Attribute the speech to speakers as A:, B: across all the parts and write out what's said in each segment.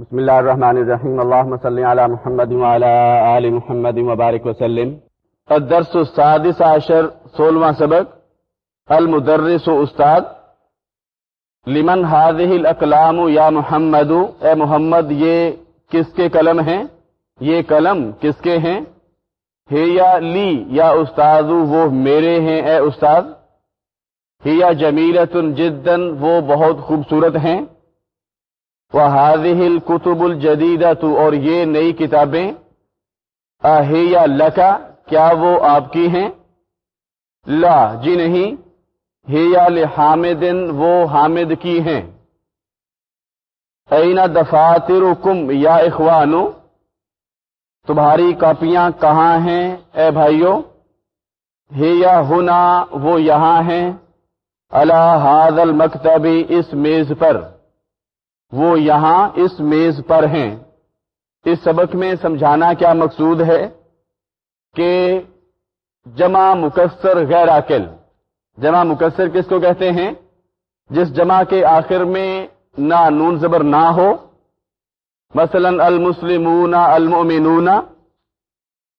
A: بسم الله الرحمن الرحيم اللهم صل على محمد وعلى آل محمد وبارك وسلم. الدرس السادس عشر سولما سبق. المدرس استاد. لمن هذه الاقلام یا محمد؟ اے محمد، یہ کس کے قلم ہیں؟ یہ قلم کس کے ہیں؟ ہے یا لی یا استاد، وہ میرے ہیں اے استاد. ہے یا جمیلت جدن، وہ بہت خوبصورت ہیں. وہ حاضل القتب الجدیدہ تو اور یہ نئی کتابیں یا لکا، کیا وہ آپ کی ہیں؟ لا جی نہیں ہے یا لحامدن، وہ حامد کی ہیں۔ اینا دفاتر کم یا اخوانو، تمہاری کاپیاں کہاں ہیں اے بھائیوں ہے یا ہونا وہ یہاں ہیں۔ اللہ حاض المکتبی اس میز پر۔ وہ یہاں اس میز پر ہیں۔ اس سبق میں سمجھانا کیا مقصود ہے کہ جمع مکسر غیر عقل جمع مکسر کس کو کہتے ہیں؟ جس جمع کے آخر میں نہ نون زبر نہ ہو۔ مثلا المسلمون المؤمنون۔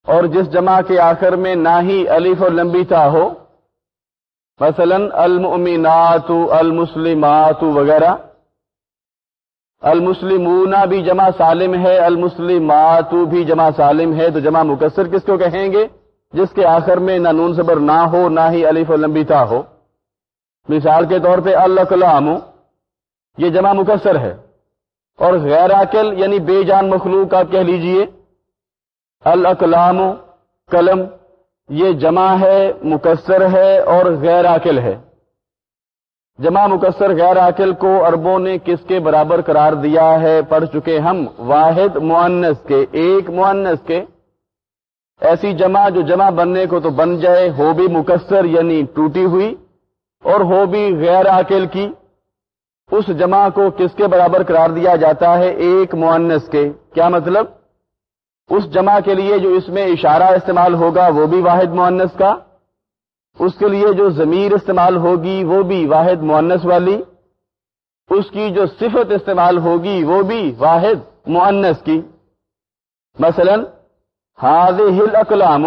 A: اور جس جمع کے آخر میں نہ ہی الف اور لمبی تا ہو۔ مثلا المؤمنات المسلمات وغیرہ۔ المسلمون بھی جمع سالم ہے، المسلمات بھی جمع سالم ہے، تو جمع مکسر کس کو کہیں گے؟ جس کے آخر میں نہ نون صبر نہ ہو، نہ ہی الف و لمبی ہو۔ مثال کے طور پہ الکلام یہ جمع مکسر ہے۔ اور غیر عقل یعنی بے جان مخلوق آپ کہہ لیجیے الاکلام قلم یہ جمع ہے مکسر ہے اور غیر عقل ہے۔ جمع مکسر غیر عاقل کو اربوں نے کس کے برابر قرار دیا ہے؟ پڑھ چکے ہم واحد معنس کے، ایک معنس کے۔ ایسی جمع جو جمع بننے کو تو بن جائے، ہو بھی مکسر یعنی ٹوٹی ہوئی اور ہو بھی غیر عاقل کی۔ اس جمع کو کس کے برابر قرار دیا جاتا ہے؟ ایک معنس کے۔ کیا مطلب؟ اس جمع کے لیے جو اس میں اشارہ استعمال ہوگا وہ بھی واحد معنس کا۔ اس کے لیے جو ضمیر استعمال ہوگی وہ بھی واحد معنس والی، اس کی جو صفت استعمال ہوگی وہ بھی واحد معنس کی۔ مثلا حاض ہل اقلام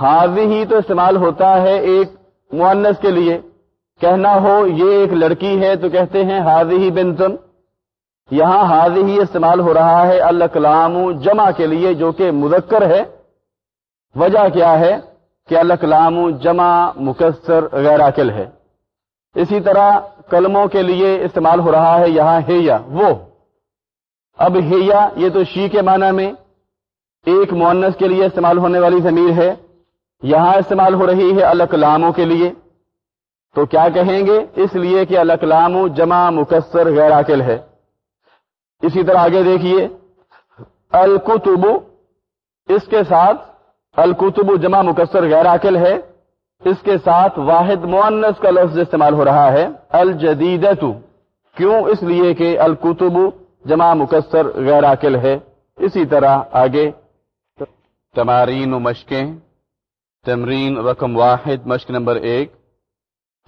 A: حاض ہی تو استعمال ہوتا ہے ایک معنس کے لیے۔ کہنا ہو، یہ ایک لڑکی ہے تو کہتے ہیں حاض ہی بنتن یہاں حاض ہی استعمال ہو رہا ہے الکلام جمع کے لیے جو کہ مذکر ہے۔ وجہ کیا ہے؟ کہ الکلام جمع، مکسر، غیر عقل ہے۔ اسی طرح کلموں کے لیے استعمال ہو رہا ہے یہاں ہیا وہ۔ اب ہیا یہ تو شی کے معنی میں ایک مونس کے لیے استعمال ہونے والی ضمیر ہے۔ یہاں استعمال ہو رہی ہے الکلاموں کے لیے۔ تو کیا کہیں گے؟ اس لیے کہ الکلام جمع، مکسر، غیر عقل ہے۔ اسی طرح آگے دیکھیے، الکتب، اس کے ساتھ الکتب جمع مکسر غیر عقل ہے۔ اس کے ساتھ واحد معنس کا لفظ استعمال ہو رہا ہے۔ الجدید کیوں؟ اس لیے کہ الکتب جمع مکسر غیر عقل ہے۔ اسی طرح آگے۔ تمارین و مشقیں۔ تمرین رقم واحد، مشق نمبر ایک۔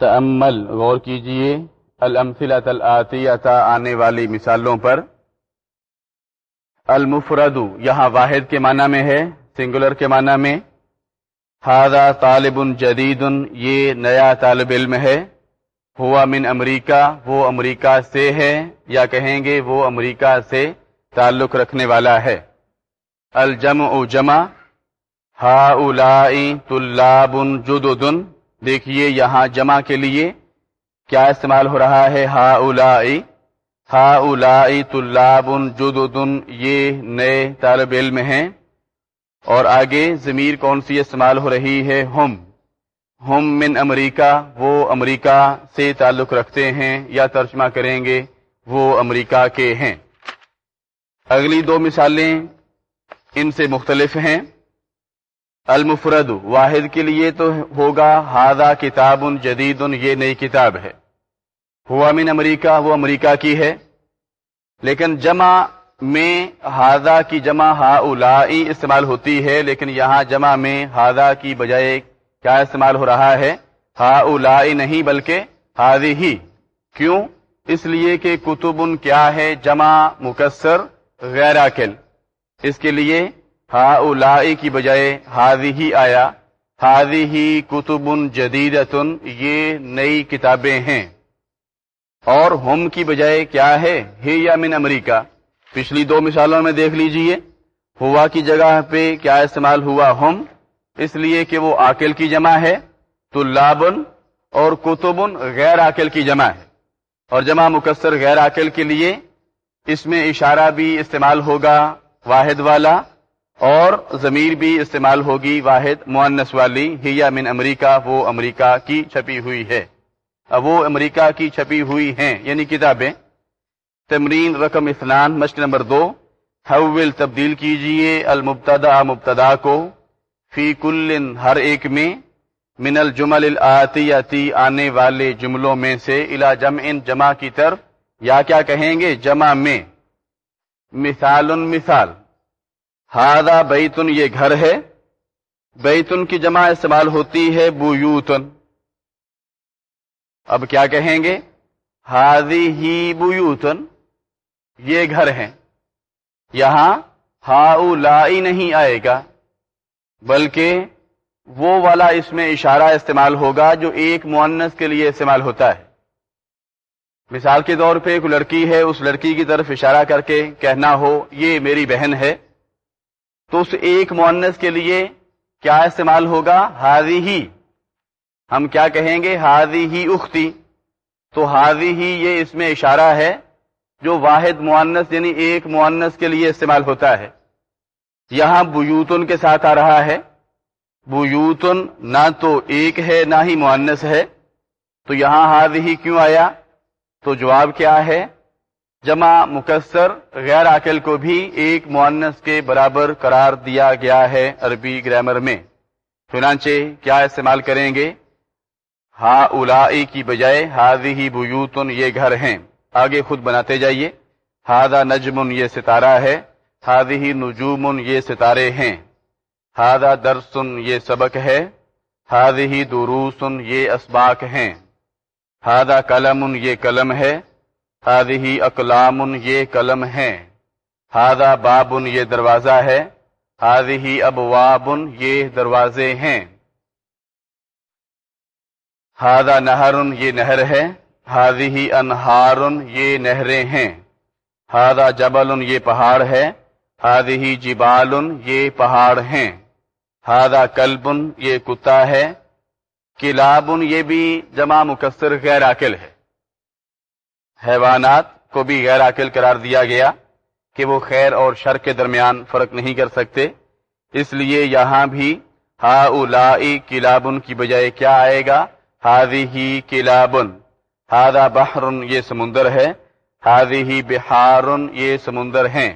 A: تمل غور کیجیے۔ المفلت العطیت آنے والی مثالوں پر۔ المفرد، یہاں واحد کے معنی میں ہے۔ سنگولر کے معنی میں ہاضا طالب جدید، یہ نیا طالب علم ہے۔ ہوا من امریکہ، وہ امریکہ سے ہے۔ یا کہیں گے، وہ امریکہ سے تعلق رکھنے والا ہے۔ الجم او جمع ہا طلاب جدن دیکھیے یہاں جمع کے لیے کیا استعمال ہو رہا ہے ہا اولائی ہا اولائی طلاب جدن یہ نئے طالب علم ہیں۔ اور آگے ضمیر کون سی استعمال ہو رہی ہے؟ ہم۔ ہم من امریکہ، وہ امریکہ سے تعلق رکھتے ہیں یا ترجمہ کریں گے، وہ امریکہ کے ہیں۔ اگلی دو مثالیں ان سے مختلف ہیں۔ المفرد، واحد کے لیے تو ہوگا ہادہ کتاب جدید، یہ نئی کتاب ہے۔ ہوا من امریکہ، وہ امریکہ کی ہے۔ لیکن جمع میں ہاضا کی جمع ہا استعمال ہوتی ہے، لیکن یہاں جمع میں ہاضا کی بجائے کیا استعمال ہو رہا ہے؟ ہا نہیں، بلکہ ہاضی ہی کیوں؟ اس لیے کہ کتب کیا ہے؟ جمع، مکسر غیر عقل اس کے لیے ہا کی بجائے ہادی ہی آیا۔ ہادی ہی کتب جدیدتن، یہ نئی کتابیں ہیں۔ اور ہم کی بجائے کیا ہے؟ ہی یا من امریکہ۔ پچھلی دو مثالوں میں دیکھ لیجیے۔ ہوا کی جگہ پہ کیا استعمال ہوا ہم؟ اس لیے کہ وہ عاقل کی جمع ہے تو لابن اور کتبن غیر عاقل کی جمع ہے۔ اور جمع مکسر غیر عاقل کے لیے اس میں اشارہ بھی استعمال ہوگا واحد والا اور ضمیر بھی استعمال ہوگی واحد معنس والی۔ ہی یا من امریکہ، وہ امریکہ کی چھپی ہوئی ہے۔ اب وہ امریکہ کی چھپی ہوئی ہیں یعنی کتابیں۔ تمرین رقم اسنان مشق نمبر دو۔ حول تبدیل کیجیے المبتدا، مبتدا کو۔ فی کل ہر ایک میں من الجمل الآتیتی آنے والے جملوں میں سے الا جمع جمع کی طرف۔ یا کیا کہیں گے؟ جمع میں۔ مثال مثال۔ ہادا بیتن یہ گھر ہے۔ بیتن کی جمع استعمال ہوتی ہے بویوتن اب کیا کہیں گے؟ ہادی ہی بویوتن یہ گھر ہیں۔ یہاں ہاؤ لائی نہیں آئے گا، بلکہ وہ والا اس میں اشارہ استعمال ہوگا جو ایک معنس کے لیے استعمال ہوتا ہے۔ مثال کے طور پہ ایک لڑکی ہے، اس لڑکی کی طرف اشارہ کر کے کہنا ہو، یہ میری بہن ہے۔ تو اس ایک معنس کے لیے کیا استعمال ہوگا؟ ہادی ہی۔ ہم کیا کہیں گے؟ ہادی ہی اختی۔ تو ہادی ہی یہ اس میں اشارہ ہے۔ جو واحد معنس یعنی ایک معنس کے لیے استعمال ہوتا ہے۔ یہاں بیوتن کے ساتھ آ رہا ہے۔ بیوتن نہ تو ایک ہے، نہ ہی معنس ہے۔ تو یہاں ہاد ہی کیوں آیا؟ تو جواب کیا ہے؟ جمع مکسر غیر عقل کو بھی ایک معنس کے برابر قرار دیا گیا ہے عربی گرامر میں۔ چنانچہ کیا استعمال کریں گے؟ ہا الائی کی بجائے ہادی ہی بیوتن یہ گھر ہیں۔ آگے خود بناتے جائیے۔ ہادہ نجمن یہ ستارہ ہے۔ ہادی ہی نجومن یہ ستارے ہیں۔ ہادہ درسن یہ سبق ہے۔ ہادی ہی دروسن یہ اسباق ہیں۔ ہادہ قلم یہ قلم ہے۔ ہادی ہی اقلام، یہ قلم ہے۔ ہادہ بابن یہ دروازہ ہے۔ ہادی ہی ابوابن یہ دروازے ہیں۔ ہادہ نہرن یہ نہر ہے۔ ہی انہارن یہ نہریں ہیں۔ ہادہ جبل، یہ پہاڑ ہے۔ ہادی ہی جبال، یہ پہاڑ ہیں۔ ہادہ کلبن یہ کتا ہے۔ کلابن یہ بھی جمع مکسر غیر عقل ہے۔ حیوانات کو بھی غیر عقل قرار دیا گیا کہ وہ خیر اور شر کے درمیان فرق نہیں کر سکتے۔ اس لیے یہاں بھی ہا الائی کلابن کی بجائے کیا آئے گا؟ ہادی ہی کلابن ہادہ بحرن یہ سمندر ہے. ہادی ہی بہارن یہ سمندر ہیں.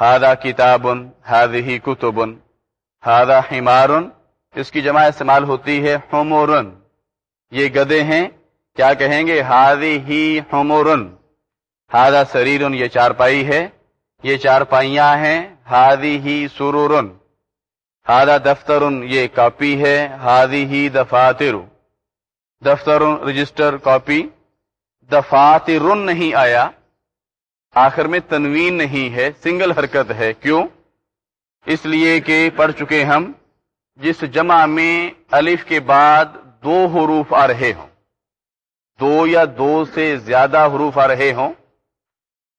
A: ہادہ کتابن ہادی ہی کتبن ہادہ حمارن اس کی جمع استعمال ہوتی ہے حمورن یہ گدے ہیں. کیا کہیں گے؟ ہادی ہی حمورن ہادہ سریرن یہ چارپائی ہے. یہ چارپائیاں ہیں. ہادی ہی سرورن ہادہ دفترن یہ کاپی ہے. ہادی ہی دفاتر. دفتر رجسٹر کاپی دفاتر نہیں آیا۔ آخر میں تنوین نہیں ہے، سنگل حرکت ہے۔ کیوں؟ اس لیے کہ پڑھ چکے ہم، جس جمع میں الف کے بعد دو حروف آ رہے ہوں، دو یا دو سے زیادہ حروف آ رہے ہوں،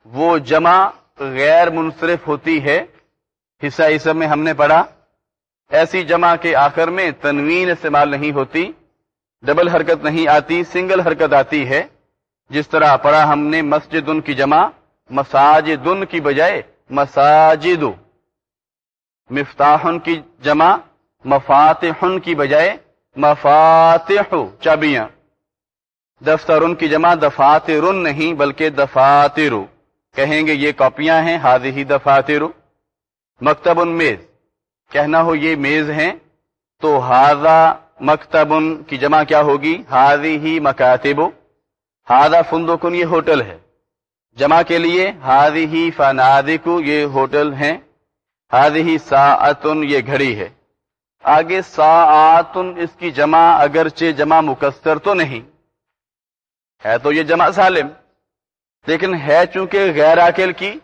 A: وہ جمع غیر منصرف ہوتی ہے۔ حصہ اس میں ہم نے پڑھا۔ ایسی جمع کے آخر میں تنوین استعمال نہیں ہوتی۔ ڈبل حرکت نہیں آتی، سنگل حرکت آتی ہے۔ جس طرح پڑھا ہم نے مسجد ان کی جمع، مساجد کی بجائے مساجد۔ مفتاحن کی جمع مفاتحن کی بجائے مفاتح چابیاں۔ دفتر کی جمع دفاتر نہیں، بلکہ دفاتر۔ کہیں گے یہ کاپیاں ہیں ہادی ہی دفاتر۔ مکتب ان میز۔ کہنا ہو یہ میز ہیں، تو ہاضا مکتب کی جمع کیا ہوگی؟ ہادی ہی مکاتب ہاضا فندقن، یہ ہوٹل ہے۔ جمع کے لیے ہادی ہی فنادکو، یہ ہوٹل ہیں۔ ہادی ہی ساعتن، یہ گھڑی ہے۔ آگے ساعتن، اس کی جمع اگرچہ جمع مکسر تو نہیں۔ ہے تو یہ جمع سالم۔ لیکن ہے چونکہ غیر عاقل کی۔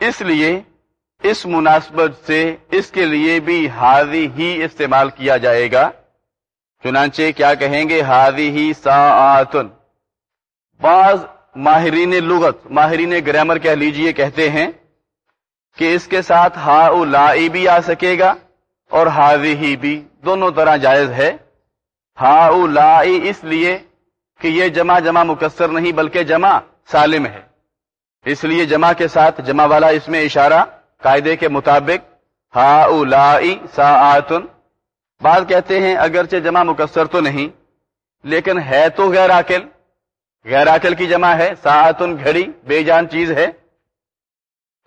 A: اس لیے، اس مناسبت سے اس کے لیے بھی حاضی ہی استعمال کیا جائے گا۔ چنانچہ کیا کہیں گے؟ حاضی ہی ساعتن بعض ماہرین لغت، ماہرین گرامر کہہ لیجیے، کہتے ہیں کہ اس کے ساتھ ہا لائی بھی آ سکے گا اور حاضی ہی بھی، دونوں طرح جائز ہے۔ ہا لائی اس لیے کہ یہ جمع جمع مکسر نہیں، بلکہ جمع سالم ہے۔ اس لیے جمع کے ساتھ، جمع والا اس میں اشارہ، قاعدے کے مطابق ہا لائی سا بعض کہتے ہیں اگرچہ جمع مکسر تو نہیں، لیکن ہے تو غیر عقل غیر عقل کی جمع ہے، ساعتن گھڑی، بے جان چیز ہے۔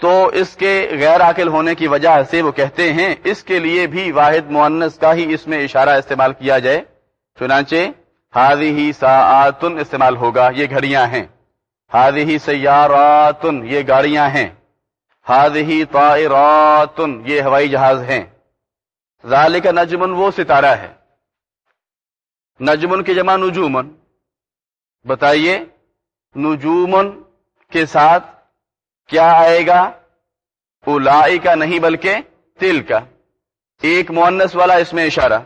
A: تو اس کے غیر عقل ہونے کی وجہ سے وہ کہتے ہیں اس کے لیے بھی واحد معنس کا ہی اس میں اشارہ استعمال کیا جائے۔ چنانچہ حاضی ہی ساعتن استعمال ہوگا، یہ گھڑیاں ہیں۔ حاضی ہی سیاراتن، یہ گاڑیاں ہیں۔ حاضی ہی طائراتن، یہ ہوائی جہاز ہیں۔ ذالک نجمن وہ ستارہ ہے۔ نجمن کی جمع نجومن۔ بتائیے، نجومن کے ساتھ کیا آئے گا؟ الائی کا نہیں بلکہ تل کا ایک مونس والا اس میں اشارہ۔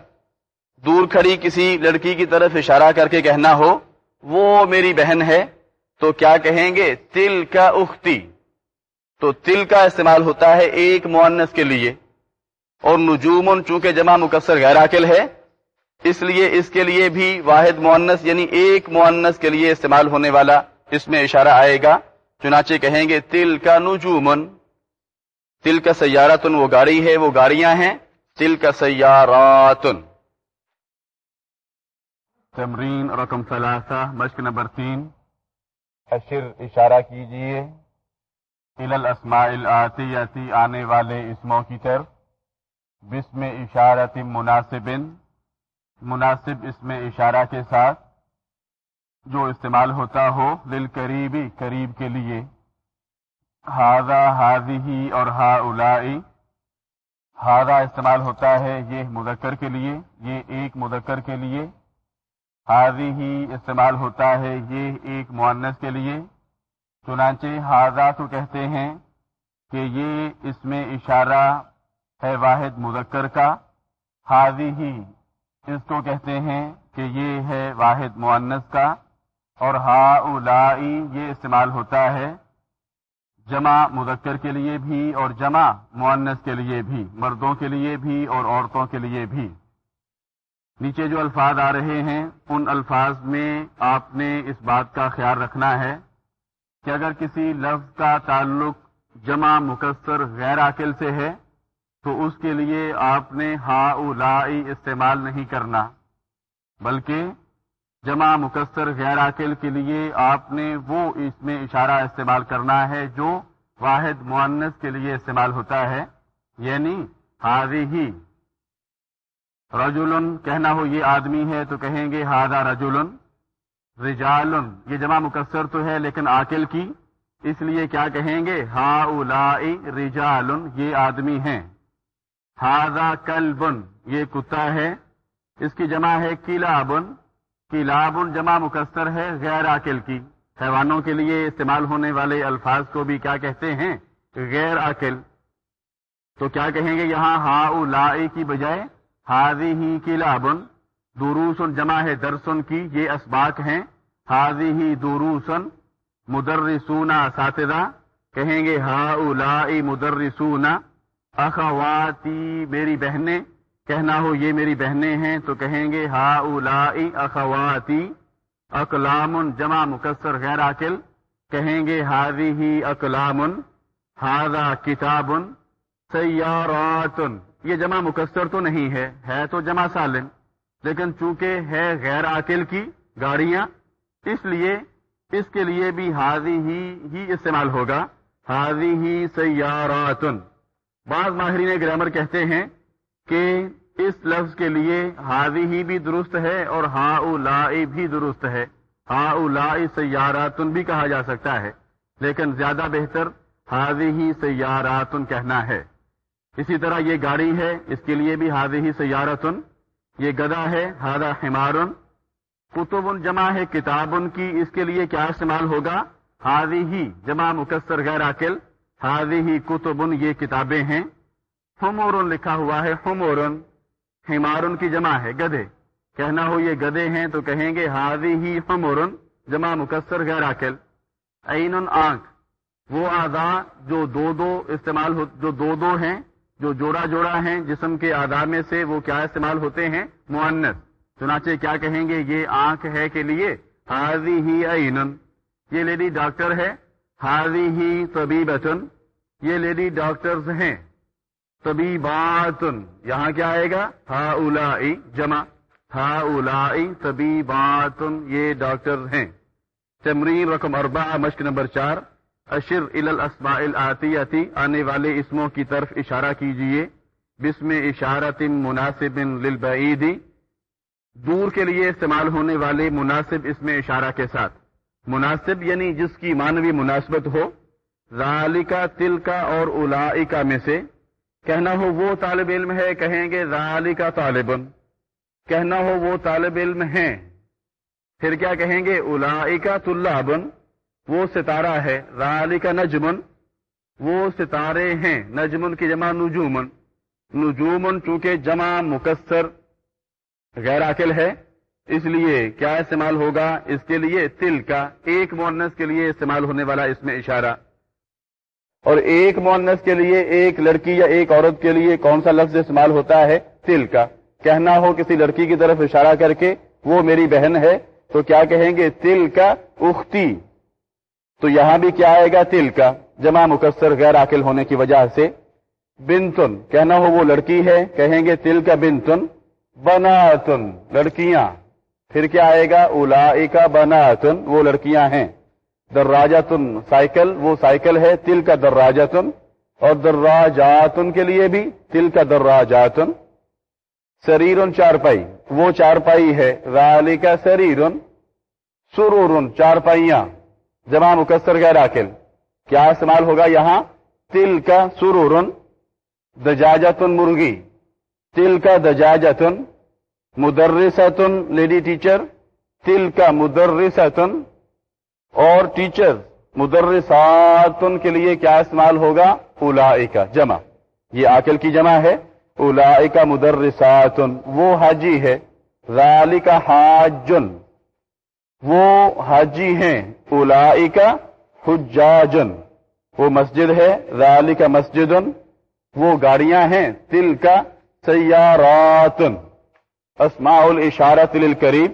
A: دور کھڑی کسی لڑکی کی طرف اشارہ کر کے کہنا ہو، وہ میری بہن ہے، تو کیا کہیں گے؟ تل کا اختی۔ تو تل کا استعمال ہوتا ہے ایک مونس کے لیے۔ اور نجومن چونکہ جمع مکسر غیر عقل ہے اس لیے اس کے لیے بھی واحد معنس یعنی ایک معنس کے لیے استعمال ہونے والا اس میں اشارہ آئے گا۔ چنانچہ کہیں گے تل کا نجومن تل کا سیاراتن وہ گاڑی ہے وہ گاڑیاں ہیں۔ تل کا سیاراتن۔ تمرین رقم ثلاثہ مشق نمبر تین۔ اشر اشارہ کیجیے۔ الاسماء الاتیتی آنے والے اسموں کی طرف۔ بسم اشارت مناسب مناسب اس میں اشارہ کے ساتھ جو استعمال ہوتا ہو دل قریبی قریب کے لیے۔ ہاضا حاضی اور ہا الائی ہاضا استعمال ہوتا ہے یہ مذکر کے لیے، یہ ایک مذکر کے لیے۔ حاضی ہی استعمال ہوتا ہے یہ ایک معنس کے لیے۔ چنانچہ ہاضا تو کہتے ہیں کہ یہ اس میں اشارہ ہے واحد مذکر کا، حاضی ہی اس کو کہتے ہیں کہ یہ ہے واحد معنس کا، اور ہا اولائی یہ استعمال ہوتا ہے جمع مذکر کے لیے بھی اور جمع معنس کے لیے بھی، مردوں کے لیے بھی اور عورتوں کے لیے بھی۔ نیچے جو الفاظ آ رہے ہیں، ان الفاظ میں آپ نے اس بات کا خیال رکھنا ہے کہ اگر کسی لفظ کا تعلق جمع مکسر غیر عاقل سے ہے تو اس کے لیے آپ نے ہا لائی استعمال نہیں کرنا، بلکہ جمع مکسر غیر عاقل کے لیے آپ نے وہ اس میں اشارہ استعمال کرنا ہے جو واحد معنس کے لیے استعمال ہوتا ہے یعنی حاضی ہی۔ رجولن کہنا ہو یہ آدمی ہے تو کہیں گے ہاضا رجولن رجالن، یہ جمع مکسر تو ہے لیکن عاقل کی، اس لیے کیا کہیں گے؟ ہا لائی رجالن، یہ آدمی ہیں۔ ہاضا کلبن، یہ کتا ہے۔ اس کی جمع ہے کیلابن کیلابن جمع مکسر ہے غیر عقل کی۔ حیوانوں کے لیے استعمال ہونے والے الفاظ کو بھی کیا کہتے ہیں؟ غیر عقل تو کیا کہیں گے یہاں ہا لا کی بجائے؟ حاضی ہی کیلابن دوروسن جمع ہے درسن کی، یہ اسباق ہیں۔ حاضی ہی دوروسن مدرسونا ساتدہ کہیں گے ہا لا مدرسونا۔ اخواتی میری بہنیں، کہنا ہو یہ میری بہنیں ہیں تو کہیں گے ہا اولائی اخواتی اکلام جمع مکسر غیر عقل کہیں گے ہاضی ہی اکلام ہاضا کتاب سیاراتن۔ یہ جمع مکسر تو نہیں ہے ہے تو جمع سالم لیکن چونکہ ہے غیر عقل کی گاڑیاں، اس لیے اس کے لیے بھی حاضی ہی ہی استعمال ہوگا۔ حاضی ہی سیاراتن۔ بعض ماہرین گرامر کہتے ہیں کہ اس لفظ کے لیے حاضی ہی بھی درست ہے اور ہا لائی بھی درست ہے۔ ہا لائی سیاراتن بھی کہا جا سکتا ہے، لیکن زیادہ بہتر حاضی ہی سیاراتن کہنا ہے۔ اسی طرح یہ گاڑی ہے، اس کے لیے بھی حاضی ہی سیارتن یہ گدا ہے ہادا حمارن۔ کتب جمع ہے، کتاب کی، اس کے لیے کیا استعمال ہوگا؟ حاضی ہی، جمع، مکسر، غیر عقل ہاضی ہی کتبن، یہ کتابیں ہیں۔ ہمورن لکھا ہوا ہے ہمورن ہمارن کی جمع ہے، گدے۔ کہنا ہو، یہ گدے ہیں تو کہیں گے ہاضی ہی ہمورن جمع مکسر، غیر عقل عین آنکھ۔ وہ اعضا جو دو دو استعمال ہو، جو دو دو ہیں، جو جوڑا جوڑا ہیں، جسم کے اعضاء میں سے وہ کیا استعمال ہوتے ہیں؟ معنس چنانچہ کیا کہیں گے، یہ آنکھ ہے کے لیے؟ حاضی ہی عین یہ لیڈی ڈاکٹر ہے حاضی ہی طبیبتن، یہ لیڈی ڈاکٹرز ہیں۔ طبیباتن، یہاں کیا آئے گا؟ ہا اولائی جمع۔ ہا اولائی طبیباتن، یہ ڈاکٹر ہیں۔ تمرین رقم اربع مشق نمبر چار۔ اشر الاسماء الاتیتی، آنے والے اسموں کی طرف اشارہ کیجیے۔ بسم اشارت مناسب للبعیدی دور کے لیے استعمال ہونے والے مناسب اس میں اشارہ کے ساتھ۔ مناسب یعنی جس کی مانوی مناسبت ہو، ذالکا تل کا اور الا میں سے کہنا ہو وہ طالب علم ہے، کہیں گے ذالکا طالب کہنا ہو وہ طالب علم ہیں۔ پھر کیا کہیں گے؟ الا طلابن۔ وہ ستارہ ہے۔ ذالکا نجمن۔ وہ ستارے ہیں۔ نجمن کی جمع نجومن۔ نجومن چونکہ جمع مکسر، غیر عقل ہے۔ اس لیے کیا استعمال ہوگا؟ اس کے لیے تل کا ایک مونس کے لیے استعمال ہونے والا اس میں اشارہ۔ اور ایک مونس کے لیے ایک لڑکی یا ایک عورت کے لیے کون سا لفظ استعمال ہوتا ہے؟ تل کا۔ کہنا ہو کسی لڑکی کی طرف اشارہ کر کے وہ میری بہن ہے، تو کیا کہیں گے؟ تل کا اختی۔ تو یہاں بھی کیا آئے گا؟ تل کا۔ جمع مکسر غیر عقل ہونے کی وجہ سے۔ بنتن۔ کہنا ہو وہ لڑکی ہے، کہیں گے تل کا بنتن۔ بناتن۔ لڑکیاں۔ پھر کیا آئے گا؟ اولا بناتن، وہ لڑکیاں ہیں۔ دراجاتن سائیکل، وہ سائیکل ہے تل کا دراجاتن اور دراجاتن کے لیے بھی تل کا دراجاتن۔ سریرن چارپائی، وہ چارپائی ہے۔ رالی کا سریرن، سرورن چارپائیاں۔ جمع مکسر غیر عاقل۔ کیا استعمال ہوگا یہاں؟ تل کا سرورن، دجاجتن مرغی۔ تل کا دجاجتن مدرسن لیڈی ٹیچر تل کا مدرسن اور ٹیچر، مدرساتن کے لیے کیا استعمال ہوگا؟ اولا کا جمع۔ یہ آکل کی جمع ہے۔ اولا کا مدرساتن، وہ حاجی ہے۔ رالی کا حاجن، وہ حاجی ہیں۔ اولا کا حجاجن، وہ مسجد ہے۔ رالی کا مسجدن، وہ گاڑیاں ہیں۔ تل کا سیاراتن۔ اسماء الاشارہ تل قریب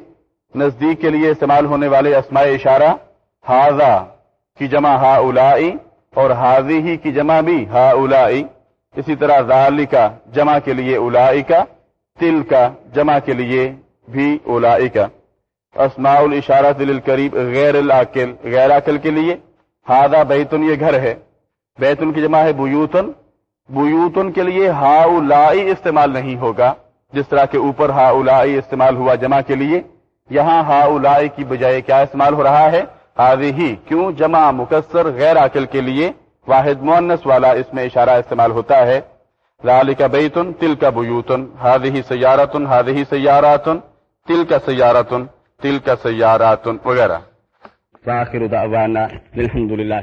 A: نزدیک کے لیے استعمال ہونے والے اسماء اشارہ ہاضا کی جمع ہا اولائی اور حاضی ہی کی جمع بھی ہا اولائی اسی طرح ذالی کا جمع کے لیے اولائی کا تل کا جمع کے لیے بھی اولائی کا اسماء الاشارہ تل قریب غیر العقل غیر عقل کے لیے۔ ہاضا بیتن، یہ گھر ہے۔ بیتن کی جمع ہے بوتن بوتن کے لیے ہا اولائی استعمال نہیں ہوگا۔ جس طرح کے اوپر ہا اولائی استعمال ہوا جمع کے لیے، یہاں ہا اولائی کی بجائے کیا استعمال ہو رہا ہے؟ حاضی ہی، کیوں جمع مکسر غیر عقل کے لیے واحد مونس والا اس میں اشارہ استعمال ہوتا ہے؟ لال کا بیتن تل کا بیوتن حاضی ہی سیارتن حاضی ہی سیاراتن تل کا سیارتن تل کا سیاراتن وغیرہ الحمد للہ